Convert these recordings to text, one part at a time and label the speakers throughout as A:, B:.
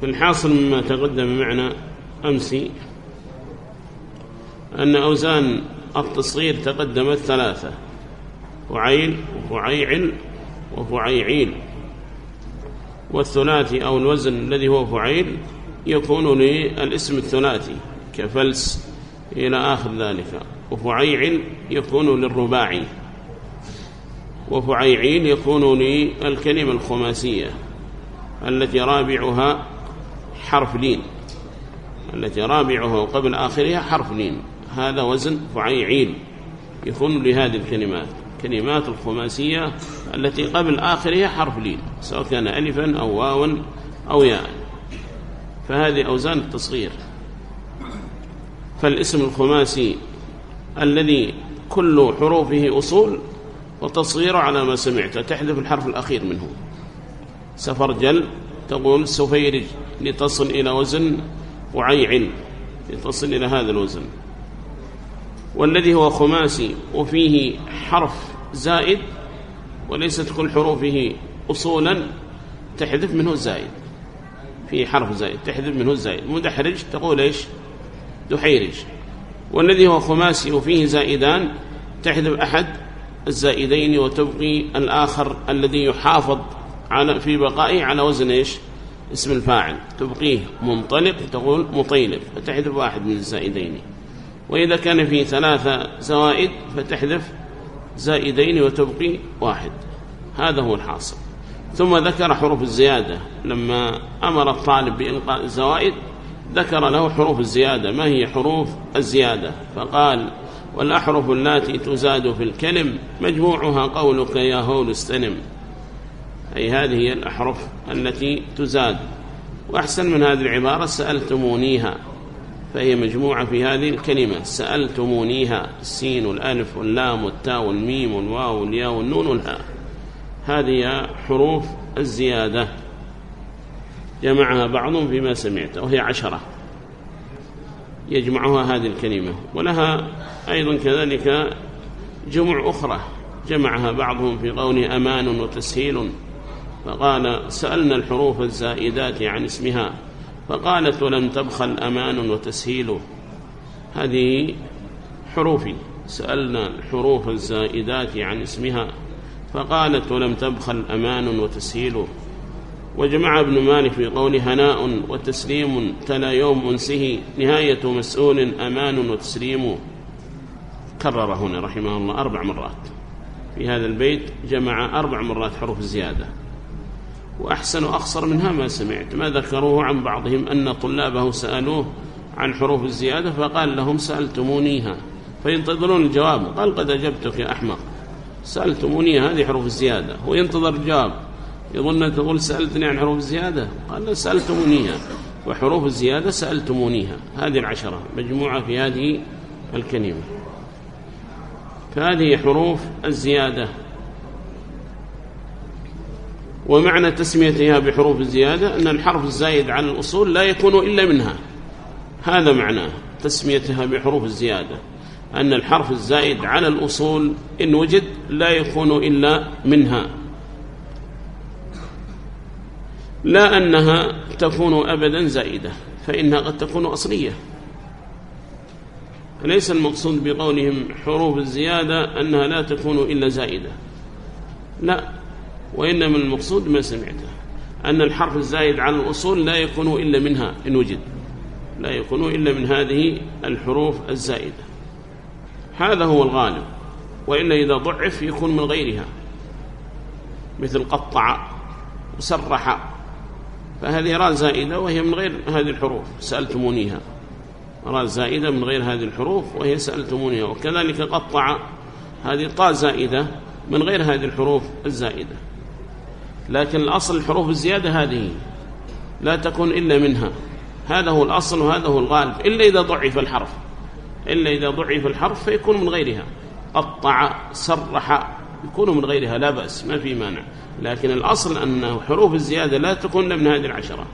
A: في الحاصل مما تقدم معنا أمس أن أوزان التصغير تقدمت ثلاثة فعيل وفعيعل وفعيعيل والثلاثي أو الوزن الذي هو فعيل يكون للاسم الثلاثي كفلس إلى آخر ذلك وفعيعل يكون للرباعي وفعيعيل يكون للكلمة الخماسية التي رابعها حرف لين. التي رابعها قبل آخرها حرف لين. هذا وزن فعيعيل يكون لهذه الكلمات. كلمات الخماسية التي قبل آخرها حرف لين. سواء كان ألفا أو واوا أو ياء. فهذه أوزان التصغير. فالاسم الخماسي الذي كل حروفه أصول وتصغير على ما سمعت. تحذف الحرف الأخير منه. سفرجل تقول سفيرج. لتصل إلى وزن وعيع لتصل إلى هذا الوزن. والذي هو خماسي وفيه حرف زائد وليست كل حروفه أصولا تحذف منه الزائد فيه حرف زائد تحذف منه الزائد مدحرج تقول إيش؟ دحيرج. والذي هو خماسي وفيه زائدان تحذف أحد الزائدين وتبقي الآخر الذي يحافظ على في بقائه على وزن إيش؟ اسم الفاعل تبقيه منطلق تقول مطيلق فتحذف واحد من الزائدين. وإذا كان فيه ثلاثة زوائد فتحذف زائدين وتبقي واحد. هذا هو الحاصل. ثم ذكر حروف الزيادة. لما أمر الطالب بإلقاء الزوائد ذكر له حروف الزيادة. ما هي حروف الزيادة؟ فقال والأحرف التي تزاد في الكلم مجموعها قولك يا هول استنم أي هذه هي الأحرف التي تزاد. وأحسن من هذه العبارة سألتمونيها فهي مجموعة في هذه الكلمة. سألتمونيها السين والألف واللام والتاء والميم والواو والياء والنون والهاء. هذه حروف الزيادة. جمعها بعضهم فيما سمعت وهي عشرة. يجمعها هذه الكلمة. ولها أيضا كذلك جمع أخرى. جمعها بعضهم في قوله أمان وتسهيل. فقال سألنا الحروف الزائدات عن اسمها فقالت ولم تبخل أمان وتسهيل. هذه حروفي. سألنا الحروف الزائدات عن اسمها فقالت ولم تبخل أمان وتسهيل. وجمع ابن مالك في قول هناء وتسليم تلا يوم أنسه نهاية مسؤول أمان وتسليم. كرر هنا رحمه الله أربع مرات. في هذا البيت جمع أربع مرات حروف الزيادة وأحسن أخصر منها ما سمعت. ما ذكروه عن بعضهم أن طلابه سألوه عن حروف الزيادة فقال لهم سألتمونيها. فينتظرون الجواب. قال قد أجبتك يا أحمق. سألتموني هذه حروف الزيادة. وينتظر الجواب. يظن تقول سألتني عن حروف الزيادة. قال سألتمونيها. وحروف الزيادة سألتمونيها. هذه العشرة مجموعة في هذه الكلمة. فهذه حروف الزيادة. ومعنى تسميتها بحروف الزيادة أن الحرف الزايد عن الأصول لا يكون إلا منها. هذا معناه تسميتها بحروف الزيادة أن الحرف الزائد على الأصول إن وجد لا يكون إلا منها. لا أنها تكون أبدا زائدة فإنها قد تكون أصلية. ليس المقصود بقولهم حروف الزيادة أنها لا تكون إلا زائدة. لا وإنما المقصود ما سمعته أن الحرف الزائد على الأصول لا يكون إلا منها إن وجد. لا يكون إلا من هذه الحروف الزائدة. هذا هو الغالب. وإلا إذا ضعف يكون من غيرها. مثل قطع وسرح. فهذه راء زائدة وهي من غير هذه الحروف سألتمونيها. راء زائدة من غير هذه الحروف وهي سألتمونيها. وكذلك قطع هذه طاء زائدة من غير هذه الحروف الزائدة. لكن الأصل الحروف الزيادة هذه لا تكون إلا منها. هذا هو الأصل وهذا هو الغالب. إلا إذا ضعف الحرف. إلا إذا ضعف الحرف فيكون من غيرها. قطع سرح يكون من غيرها. لا بأس ما في مانع. لكن الأصل أن حروف الزيادة لا تكون من هذه العشرة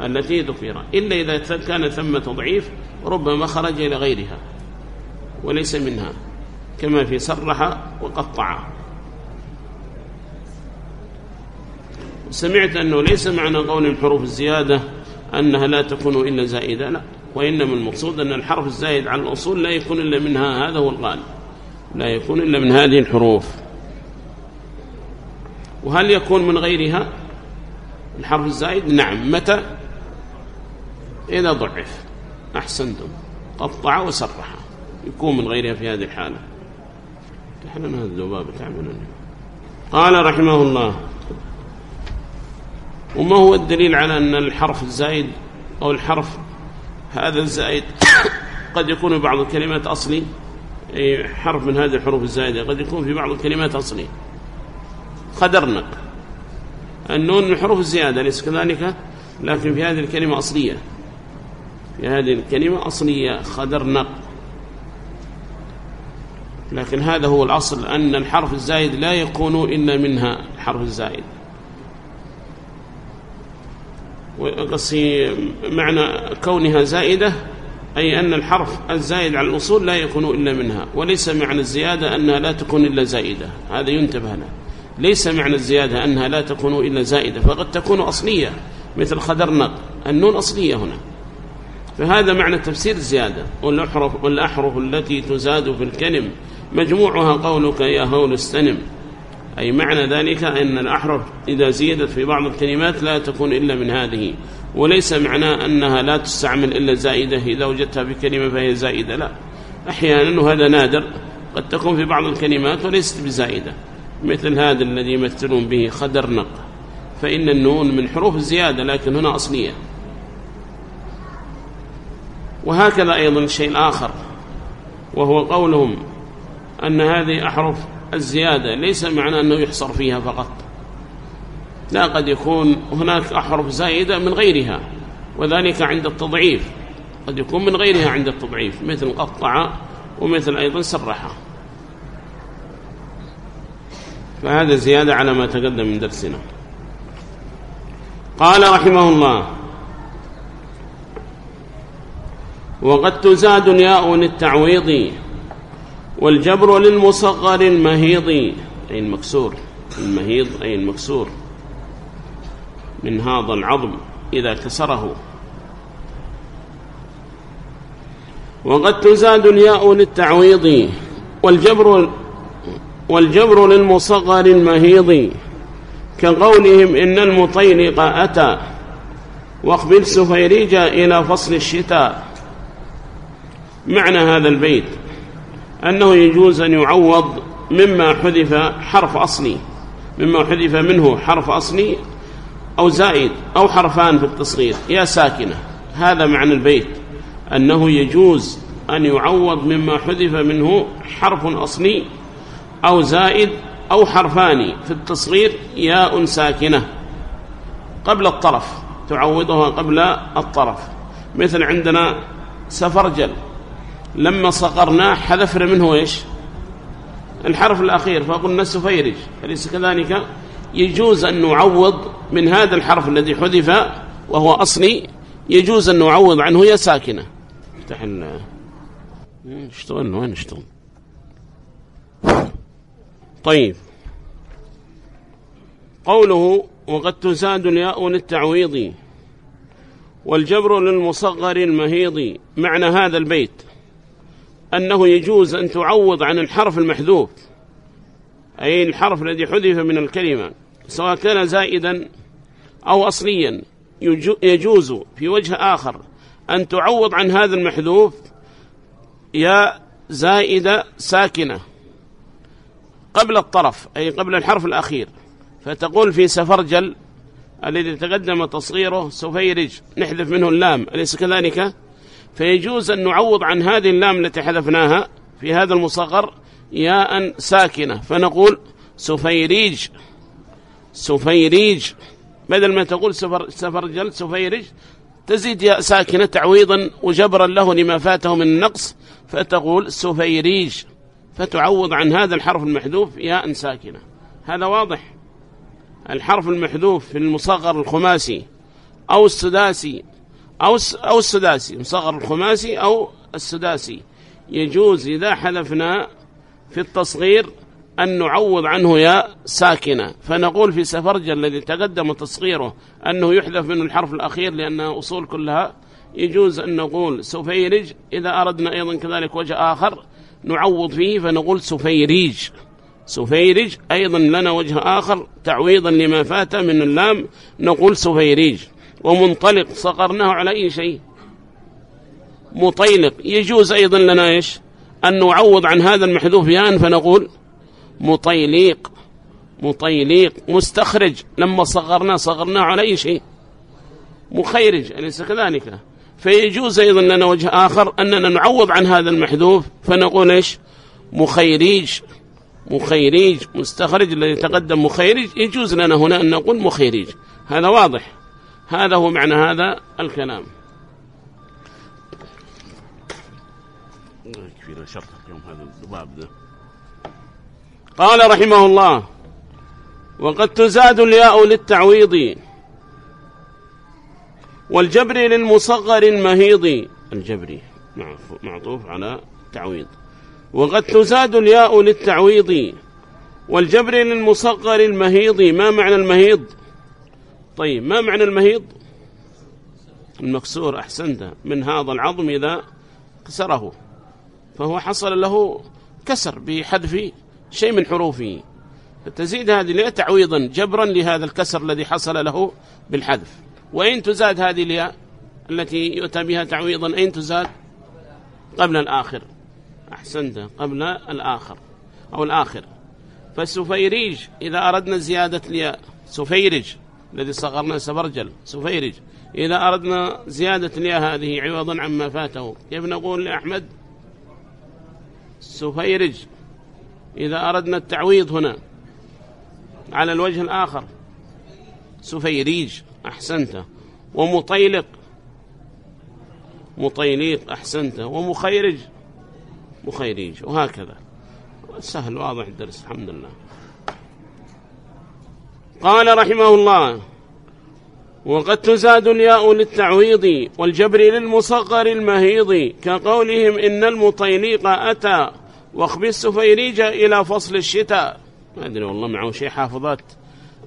A: التي ذكر. إلا إذا كان ثم تضعيف ربما خرج إلى غيرها وليس منها. كما في سرح وقطع. سمعت أنه ليس معنى قول الحروف الزيادة أنها لا تكون إلا زائدة لا وإنما المقصود أن الحرف الزائد على الأصول لا يكون إلا منها هذا هو الغالب لا يكون إلا من هذه الحروف. وهل يكون من غيرها؟ الحرف الزائد نعم. متى؟ إذا ضعف. أحسنتم قطع وسرح. يكون من غيرها في هذه الحالة. تحلنا هذا الذباب تعملون قال رحمه الله وما هو الدليل على أن الحرف الزائد أو الحرف هذا الزائد قد يكون بعض الكلمات أصلي؟ أي حرف من هذه الحروف الزائدة قد يكون في بعض الكلمات أصلي. خدرنق النون من حروف الزيادة ليس كذلك؟ لكن في هذه الكلمة أصلية. في هذه الكلمة أصلية. خدرنق لكن هذا هو الأصل أن الحرف الزائد لا يكون إلا منها الحرف الزائد وقصي معنى كونها زائدة أي أن الحرف الزائد على الأصول لا يكون إلا منها وليس معنى الزيادة أنها لا تكون إلا زائدة هذا ينتبه له. ليس معنى الزيادة أنها لا تكون إلا زائدة فقد تكون أصلية مثل خدرنق النون أصلية هنا. فهذا معنى تفسير الزيادة والأحرف, والأحرف التي تزاد في الكلم مجموعها قولك يا هول استنم. أي معنى ذلك أن الأحرف إذا زيدت في بعض الكلمات لا تكون إلا من هذه وليس معناه أنها لا تستعمل إلا زائدة إذا وجدتها في كلمة فهي زائدة لا. أحيانا وهذا نادر قد تكون في بعض الكلمات وليست بزائدة. مثل هذا الذي يمثلون به خدرنق فإن النون من حروف الزيادة لكن هنا أصلية. وهكذا أيضا الشيء الآخر وهو قولهم أن هذه أحرف الزيادة ليس معنى أنه يحصر فيها فقط. لا قد يكون هناك أحرف زائدة من غيرها وذلك عند التضعيف. قد يكون من غيرها عند التضعيف مثل قطع ومثل أيضا سرح فهذا زيادة على ما تقدم من درسنا. قال رحمه الله وقد تزاد الياء للتعويض والجبر للمصغر المهيض. أي المكسور المهيض أي المكسور من هذا العظم إذا كسره. وقد تزاد الياء للتعويض. والجبر والجبر للمصغر المهيض. كقولهم إن المطيلق أتى. واقبل سفيريج إلى فصل الشتاء. معنى هذا البيت. أنه يجوز أن يعوض مما حذف حرف أصلي مما حذف منه حرف أصلي أو زائد أو حرفان في التصغير. يا ساكنة هذا معنى البيت. أنه يجوز أن يعوض مما حذف منه حرف أصلي أو زائد أو حرفان في التصغير. ياء ساكنة قبل الطرف تعوضها قبل الطرف. مثل عندنا سفرجل لما صغرناه حذفنا منه إيش؟ الحرف الأخير فقلنا سفيرج أليس كذلك؟ يجوز أن نعوض من هذا الحرف الذي حذف وهو أصلي يجوز أن نعوض عنه يا ساكنة. افتح ال اشتغل وين اشتغل؟ طيب. قوله وقد تزاد الياء للتعويض والجبر للمصغر المهيض معنى هذا البيت. أنه يجوز أن تعوض عن الحرف المحذوف. أي الحرف الذي حذف من الكلمة سواء كان زائدا أو أصليا. يجوز في وجه آخر أن تعوض عن هذا المحذوف يا زائدة ساكنة قبل الطرف أي قبل الحرف الأخير. فتقول في سفرجل الذي تقدم تصغيره سفيرج نحذف منه اللام أليس كذلك؟ فيجوز أن نعوض عن هذه اللام التي حذفناها في هذا المصغر ياء ساكنة. فنقول سفيريج. سفيريج. بدل ما تقول سفر سفرجل سفيرج تزيد ياء ساكنة تعويضا وجبرا له لما فاته من النقص فتقول سفيريج. فتعوض عن هذا الحرف المحذوف ياء ساكنة. هذا واضح. الحرف المحذوف في المصغر الخماسي أو السداسي أو أو السداسي مصغر الخماسي أو السداسي. يجوز إذا حذفنا في التصغير أن نعوض عنه يا ساكنة. فنقول في سفرجل الذي تقدم تصغيره أنه يحذف منه الحرف الأخير لأنها أصول كلها يجوز أن نقول سفيرج. إذا أردنا أيضا كذلك وجه آخر نعوض فيه فنقول سفيريج سفيرج أيضا لنا وجه آخر تعويضا لما فات من اللام نقول سفيريج ومنطلق صغرناه على أي شيء. مطيلق. يجوز أيضا لنا إيش؟ أن نعوض عن هذا المحذوف ياء فنقول مطيليق مطيليق مستخرج. لما صغرناه صغرناه على أي شيء. مخيرج أليس كذلك؟ فيجوز أيضا لنا وجه آخر أننا نعوض عن هذا المحذوف فنقول إيش؟ مخيريج. مخيريج. مستخرج. الذي تقدم مخيريج. يجوز لنا هنا أن نقول مخيريج. هذا واضح. هذا هو معنى هذا الكلام. يكفينا هذا الضباب ده. قال رحمه الله وقد تزاد الياء للتعويض والجبر للمصغر المهيض. الجبري معطوف على تعويض. وقد تزاد الياء للتعويض والجبر للمصغر المهيض. ما معنى المهيض؟ طيب ما معنى المهيض؟ المكسور أحسنت. من هذا العظم إذا كسره فهو حصل له كسر بحذف شيء من حروفه. فتزيد هذه الياء تعويضا جبرا لهذا الكسر الذي حصل له بالحذف. وإن تزاد هذه الياء التي يؤتى بها تعويضا أين تزاد؟ قبل الآخر. أحسنت قبل الآخر أو الآخر. فالسفيريج إذا أردنا زيادة الياء سفيرج الذي صغرنا سفرجل سفيرج. إذا أردنا زيادة الياء هذه عوضا عما فاته. كيف نقول لأحمد؟ سفيرج. إذا أردنا التعويض هنا على الوجه الآخر سفيريج أحسنت ومطيلق مطيليق أحسنت ومخيرج مخيريج وهكذا. سهل واضح الدرس الحمد لله. قال رحمه الله وقد تزاد الياء للتعويض والجبر للمصغر المهيض كقولهم إن المطيليق أتى واخبي السفيريج إلى فصل الشتاء. ما أدري والله معه شيء حافظات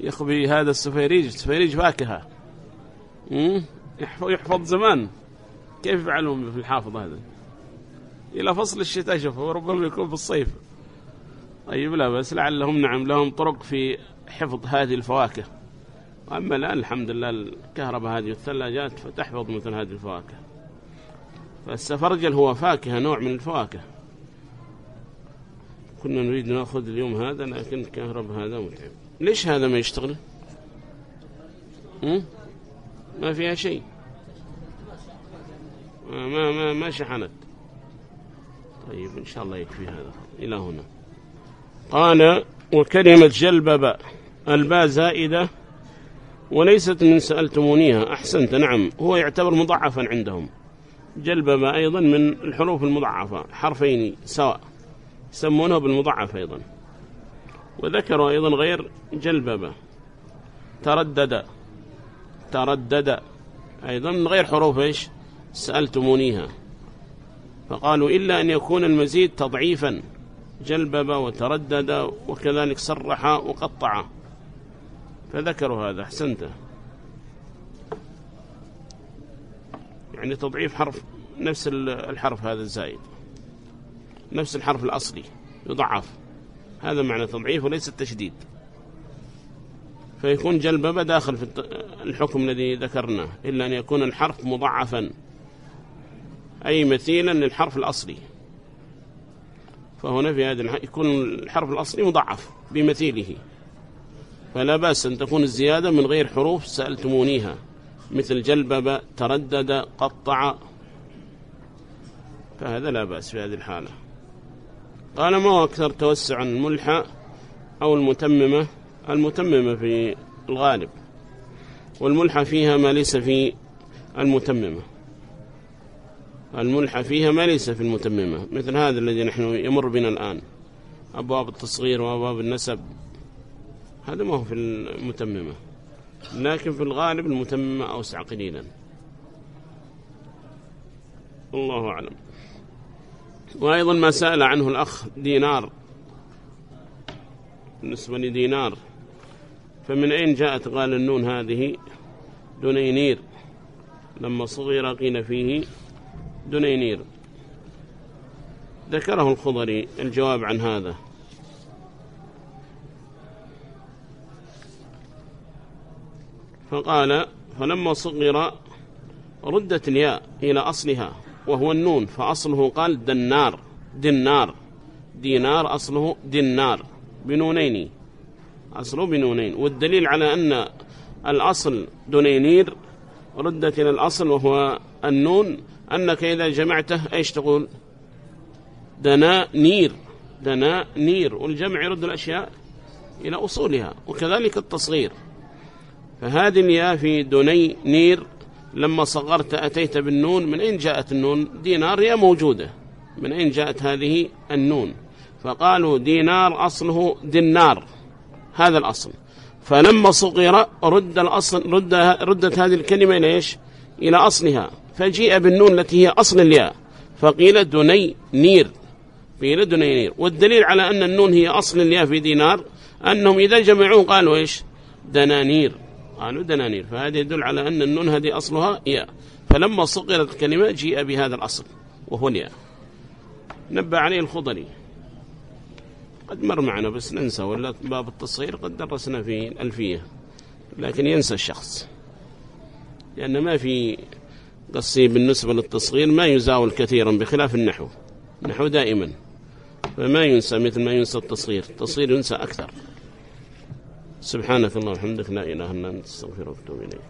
A: يخبي هذا السفيريج السفيريج فاكهة. يحفظ زمان. كيف يفعلون في الحافظ هذا؟ إلى فصل الشتاء شوفوا ربما يكون في الصيف. طيب لا بس لعلهم نعم لهم طرق في حفظ هذه الفواكه. أما الآن الحمد لله الكهرباء هذه والثلاجات فتحفظ مثل هذه الفواكه. فالسفرجل هو فاكهة نوع من الفواكه. كنا نريد نأخذ اليوم هذا لكن الكهرباء هذا متعب. ليش هذا ما يشتغل؟ ما فيها شيء. ما ما ما شحنت. طيب إن شاء الله يكفي هذا. إلى هنا. قال وكلمة جلبب الباء زائدة وليست من سألتمونيها. أحسنت نعم. هو يعتبر مضعفا عندهم. جلبب أيضا من الحروف المضعفة حرفين سواء. يسمونه بالمضعف أيضا. وذكروا أيضا غير جلبب تردد تردد. أيضا من غير حروف إيش؟ سألتمونيها. فقالوا إلا أن يكون المزيد تضعيفا. جلبب وتردد وكذلك صرح وقطع. فذكروا هذا أحسنته. يعني تضعيف حرف نفس الحرف هذا الزايد نفس الحرف الأصلي يضعف. هذا معنى تضعيف وليس التشديد. فيكون جلبب داخل في الحكم الذي ذكرناه إلا أن يكون الحرف مضعفا. أي مثيلا للحرف الأصلي. فهنا في هذا يكون الحرف الأصلي مضعف بمثيله. فلا بأس أن تكون الزيادة من غير حروف سألتمونيها. مثل جلبب تردد قطع. فهذا لا بأس في هذه الحالة. قال ما هو أكثر توسعا الملحة أو المتممة؟ المتممة في الغالب. والملحة فيها ما ليس في المتممة. الملحة فيها ما ليس في المتممة مثل هذا الذي نحن يمر بنا الآن. أبواب التصغير وأبواب النسب هذا ما هو في المتممة. لكن في الغالب المتممة أوسع قليلا. الله أعلم. وأيضا ما سأل عنه الأخ دينار بالنسبة لدينار فمن أين جاءت قال النون هذه؟ دنينير لما صغير قيل فيه دنينير ذكره الخضري الجواب عن هذا. فقال فلما صغر ردت الياء إلى أصلها وهو النون فأصله قال دنار دنار دينار أصله دنار بنونين. أصله بنونين. والدليل على أن الأصل دنينير ردت إلى الأصل وهو النون أنك إذا جمعته إيش تقول؟ دنانير دنانير والجمع يرد الأشياء إلى أصولها وكذلك التصغير. فهذه الياء في دنينير لما صغرت أتيت بالنون من أين جاءت النون؟ دينار هي موجودة. من أين جاءت هذه النون؟ فقالوا دينار أصله دنار هذا الأصل. فلما صغر رد الأصل رد ردت هذه الكلمة إلى إيش؟ إلى أصلها. فجيء بالنون التي هي أصل الياء فقيل دنينير قيل دني نير. والدليل على أن النون هي أصل الياء في دينار أنهم إذا جمعوه قالوا إيش؟ دنانير. قالوا دنانير. فهذا يدل على أن النون هذه أصلها ياء. فلما صغرت الكلمة جيء بهذا الأصل وهو الياء. نبى عليه الخضري. قد مر معنا بس ننسى ولا باب التصغير قد درسنا في الألفية لكن ينسى الشخص. لأن ما في قصي بالنسبة للتصغير ما يزاول كثيرا بخلاف النحو. النحو دائما. فما ينسى مثل ما ينسى التصغير. التصغير ينسى أكثر. سبحانك الله وحمدك لا إله إلا أنت أستغفرك وأتوب إليك.